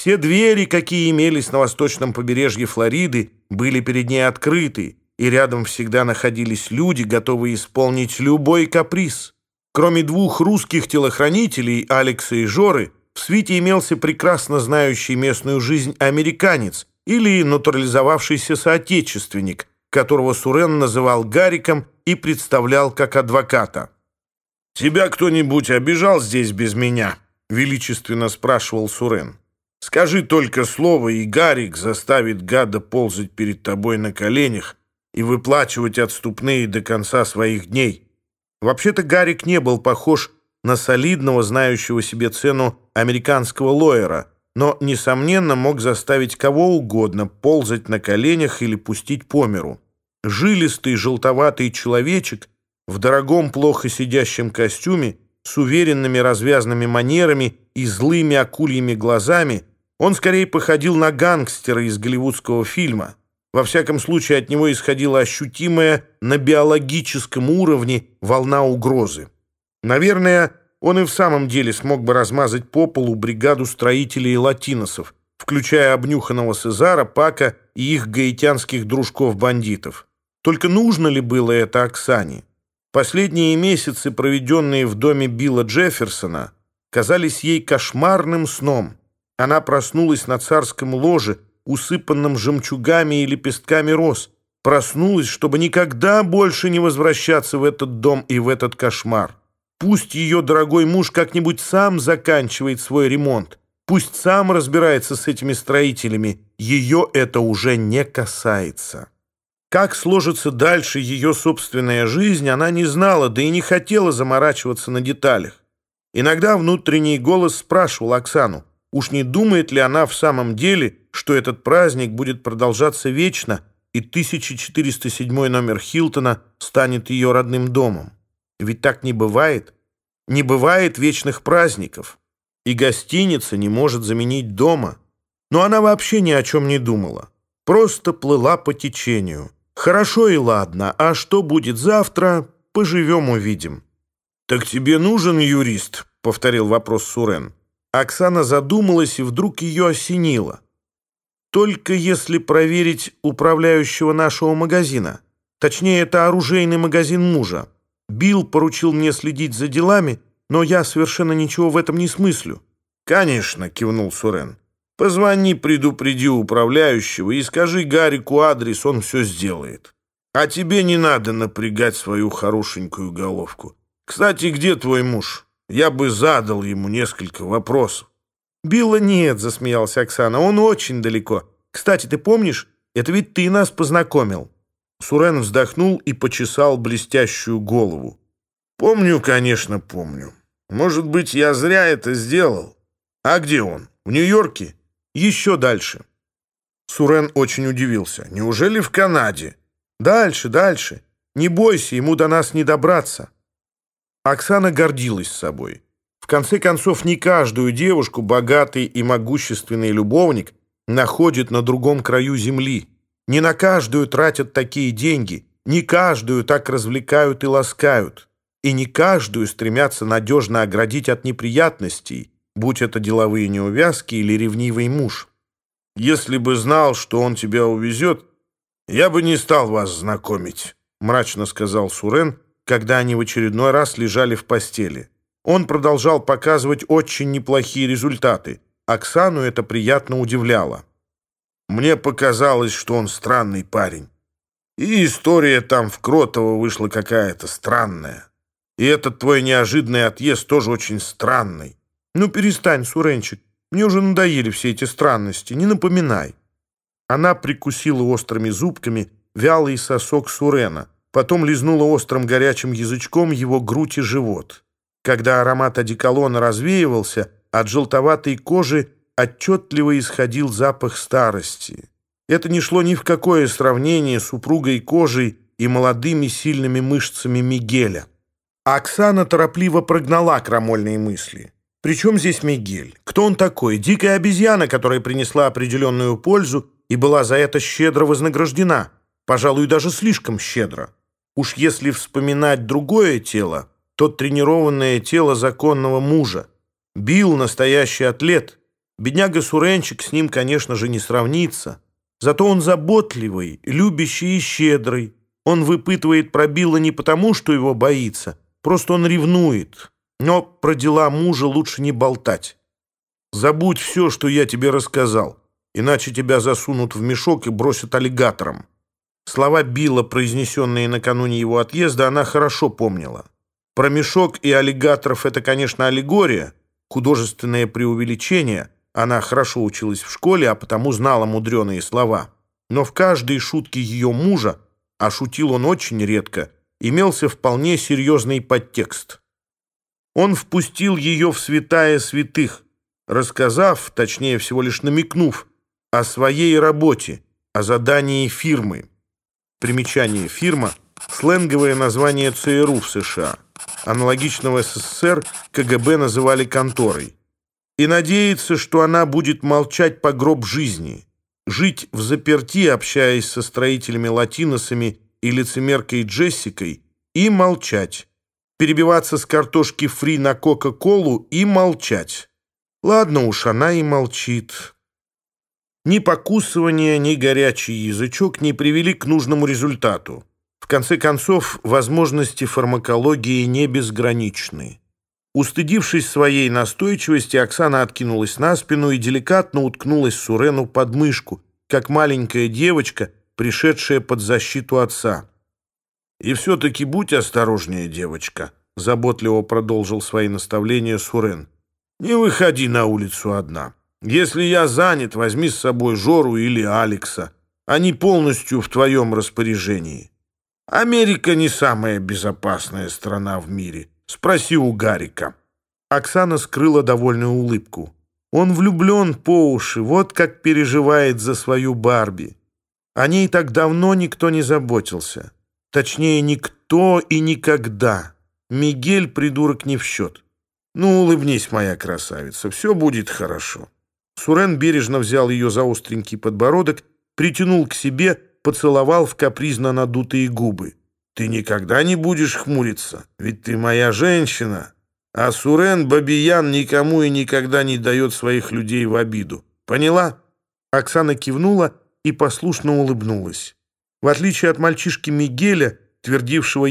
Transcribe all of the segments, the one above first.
Все двери, какие имелись на восточном побережье Флориды, были перед ней открыты, и рядом всегда находились люди, готовые исполнить любой каприз. Кроме двух русских телохранителей, Алекса и Жоры, в свите имелся прекрасно знающий местную жизнь американец или натурализовавшийся соотечественник, которого Сурен называл Гариком и представлял как адвоката. «Тебя кто-нибудь обижал здесь без меня?» — величественно спрашивал Сурен. Скажи только слово, и Гарик заставит гада ползать перед тобой на коленях и выплачивать отступные до конца своих дней. Вообще-то Гарик не был похож на солидного, знающего себе цену американского лоера, но, несомненно, мог заставить кого угодно ползать на коленях или пустить по миру. Жилистый, желтоватый человечек в дорогом, плохо сидящем костюме с уверенными развязными манерами и злыми акульями глазами – он скорее походил на гангстера из голливудского фильма. Во всяком случае, от него исходила ощутимая на биологическом уровне волна угрозы. Наверное, он и в самом деле смог бы размазать по полу бригаду строителей и латиносов, включая обнюханного Сезара, Пака и их гаитянских дружков-бандитов. Только нужно ли было это Оксане? Последние месяцы, проведенные в доме Билла Джефферсона, казались ей кошмарным сном – Она проснулась на царском ложе, усыпанном жемчугами и лепестками роз, проснулась, чтобы никогда больше не возвращаться в этот дом и в этот кошмар. Пусть ее дорогой муж как-нибудь сам заканчивает свой ремонт. Пусть сам разбирается с этими строителями. Ее это уже не касается. Как сложится дальше ее собственная жизнь, она не знала, да и не хотела заморачиваться на деталях. Иногда внутренний голос спрашивал Оксану, уж не думает ли она в самом деле, что этот праздник будет продолжаться вечно, и 1407 номер Хилтона станет ее родным домом. Ведь так не бывает. Не бывает вечных праздников. И гостиница не может заменить дома. Но она вообще ни о чем не думала. Просто плыла по течению. Хорошо и ладно, а что будет завтра, поживем увидим. «Так тебе нужен юрист?» — повторил вопрос Сурен. Оксана задумалась и вдруг ее осенило. Только если проверить управляющего нашего магазина. Точнее, это оружейный магазин мужа. Билл поручил мне следить за делами, но я совершенно ничего в этом не смыслю. «Конечно», — кивнул Сурен. «Позвони, предупреди управляющего и скажи Гарику адрес, он все сделает. А тебе не надо напрягать свою хорошенькую головку. Кстати, где твой муж?» Я бы задал ему несколько вопросов. Билла нет, засмеялся Оксана. Он очень далеко. Кстати, ты помнишь, это ведь ты нас познакомил. Сурен вздохнул и почесал блестящую голову. Помню, конечно, помню. Может быть, я зря это сделал. А где он? В Нью-Йорке? Еще дальше. Сурен очень удивился. Неужели в Канаде? Дальше, дальше. Не бойся, ему до нас не добраться. Оксана гордилась собой. В конце концов, не каждую девушку богатый и могущественный любовник находит на другом краю земли. Не на каждую тратят такие деньги, не каждую так развлекают и ласкают, и не каждую стремятся надежно оградить от неприятностей, будь это деловые неувязки или ревнивый муж. Если бы знал, что он тебя увезет, я бы не стал вас знакомить, мрачно сказал Сурен, Когда они в очередной раз лежали в постели. Он продолжал показывать очень неплохие результаты. Оксану это приятно удивляло. Мне показалось, что он странный парень. И история там в Кротово вышла какая-то странная. И этот твой неожиданный отъезд тоже очень странный. Ну перестань, Суренчик, мне уже надоели все эти странности, не напоминай. Она прикусила острыми зубками вялый сосок Сурена — потом лизнула острым горячим язычком его грудь и живот. Когда аромат одеколона развеивался, от желтоватой кожи отчетливо исходил запах старости. Это не шло ни в какое сравнение с упругой кожей и молодыми сильными мышцами Мигеля. Оксана торопливо прогнала крамольные мысли. Причем здесь Мигель? Кто он такой? Дикая обезьяна, которая принесла определенную пользу и была за это щедро вознаграждена. Пожалуй, даже слишком щедро. Уж если вспоминать другое тело, то тренированное тело законного мужа. Бил настоящий атлет. Бедняга Суренчик с ним, конечно же, не сравнится. Зато он заботливый, любящий и щедрый. Он выпытывает про Билла не потому, что его боится, просто он ревнует. Но про дела мужа лучше не болтать. Забудь все, что я тебе рассказал, иначе тебя засунут в мешок и бросят аллигатором. Слова Билла, произнесенные накануне его отъезда, она хорошо помнила. Про мешок и аллигаторов это, конечно, аллегория, художественное преувеличение. Она хорошо училась в школе, а потому знала мудреные слова. Но в каждой шутке ее мужа, а шутил он очень редко, имелся вполне серьезный подтекст. Он впустил ее в святая святых, рассказав, точнее всего лишь намекнув, о своей работе, о задании фирмы. Примечание фирма – сленговое название ЦРУ в США. Аналогичного СССР КГБ называли конторой. И надеется, что она будет молчать по гроб жизни. Жить в заперти, общаясь со строителями-латиносами и лицемеркой Джессикой, и молчать. Перебиваться с картошки фри на Кока-Колу и молчать. Ладно уж, она и молчит. Ни покусывание, ни горячий язычок не привели к нужному результату. В конце концов, возможности фармакологии не безграничны. Устыдившись своей настойчивости, Оксана откинулась на спину и деликатно уткнулась Сурену под мышку, как маленькая девочка, пришедшая под защиту отца. «И все-таки будь осторожнее, девочка», — заботливо продолжил свои наставления Сурен. «Не выходи на улицу одна». Если я занят, возьми с собой Жору или Алекса. Они полностью в твоем распоряжении. Америка не самая безопасная страна в мире. Спроси у Гарика». Оксана скрыла довольную улыбку. Он влюблен по уши, вот как переживает за свою Барби. О ней так давно никто не заботился. Точнее, никто и никогда. Мигель, придурок, не в счет. Ну, улыбнись, моя красавица, все будет хорошо. Сурен бережно взял ее за остренький подбородок, притянул к себе, поцеловал в капризно надутые губы. «Ты никогда не будешь хмуриться, ведь ты моя женщина. А Сурен Бабиян никому и никогда не дает своих людей в обиду. Поняла?» Оксана кивнула и послушно улыбнулась. В отличие от мальчишки Мигеля, твердившего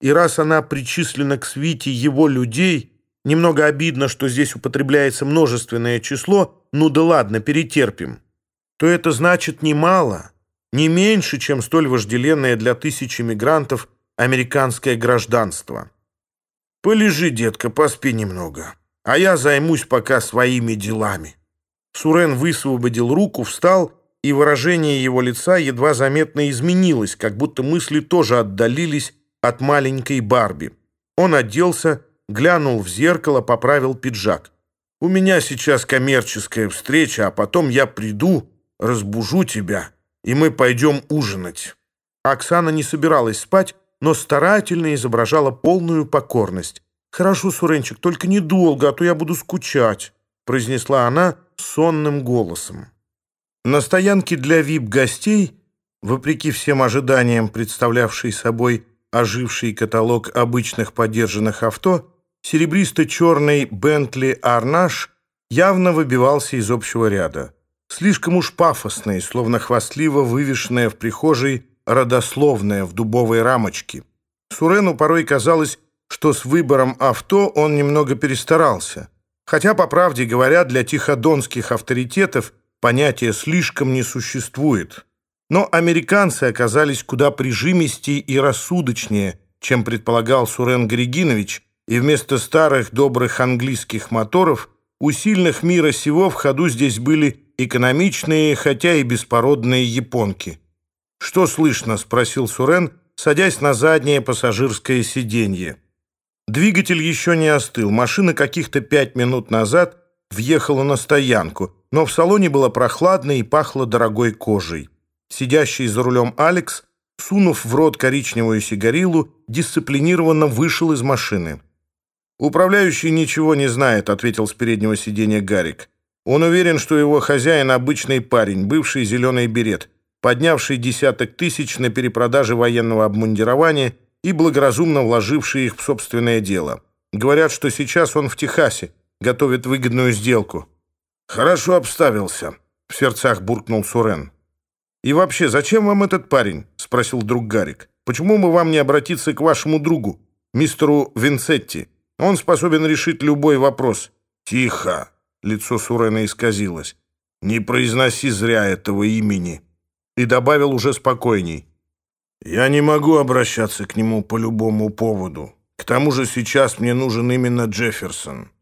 ей примерно то же самое, Сурен знал цену своим словам. И раз она причислена к свите его людей, немного обидно, что здесь употребляется множественное число, ну да ладно, перетерпим, то это значит немало, не меньше, чем столь вожделенное для тысячи мигрантов американское гражданство. Полежи, детка, поспи немного, а я займусь пока своими делами. Сурен высвободил руку, встал, и выражение его лица едва заметно изменилось, как будто мысли тоже отдалились от маленькой Барби. Он оделся, глянул в зеркало, поправил пиджак. «У меня сейчас коммерческая встреча, а потом я приду, разбужу тебя, и мы пойдем ужинать». Оксана не собиралась спать, но старательно изображала полную покорность. «Хорошо, Суренчик, только недолго, а то я буду скучать», произнесла она сонным голосом. На стоянке для вип-гостей, вопреки всем ожиданиям, представлявшей собой оживший каталог обычных подержанных авто, серебристо черный Бентли Арнаш явно выбивался из общего ряда. Слишком уж пафосный, словно хвастливо вывешенная в прихожей родословная в дубовой рамочке. Сурену порой казалось, что с выбором авто он немного перестарался. Хотя, по правде говоря, для тиходонских авторитетов понятия «слишком» не существует. Но американцы оказались куда прижимистее и рассудочнее, чем предполагал Сурен Григинович, и вместо старых добрых английских моторов у сильных мира сего в ходу здесь были экономичные, хотя и беспородные японки. «Что слышно?» — спросил Сурен, садясь на заднее пассажирское сиденье. Двигатель еще не остыл. Машина каких-то пять минут назад въехала на стоянку, но в салоне было прохладно и пахло дорогой кожей. Сидящий за рулем Алекс, сунув в рот коричневую сигарилу, дисциплинированно вышел из машины. «Управляющий ничего не знает», — ответил с переднего сиденья Гарик. «Он уверен, что его хозяин — обычный парень, бывший зеленый берет, поднявший десяток тысяч на перепродаже военного обмундирования и благоразумно вложивший их в собственное дело. Говорят, что сейчас он в Техасе, готовит выгодную сделку». «Хорошо обставился», — в сердцах буркнул Сурен. И вообще, зачем вам этот парень?» — спросил друг Гарик. «Почему мы вам не обратиться к вашему другу, мистеру Винцетти? Он способен решить любой вопрос». «Тихо!» — лицо Сурена исказилось. «Не произноси зря этого имени». И добавил уже спокойней. «Я не могу обращаться к нему по любому поводу. К тому же сейчас мне нужен именно Джефферсон.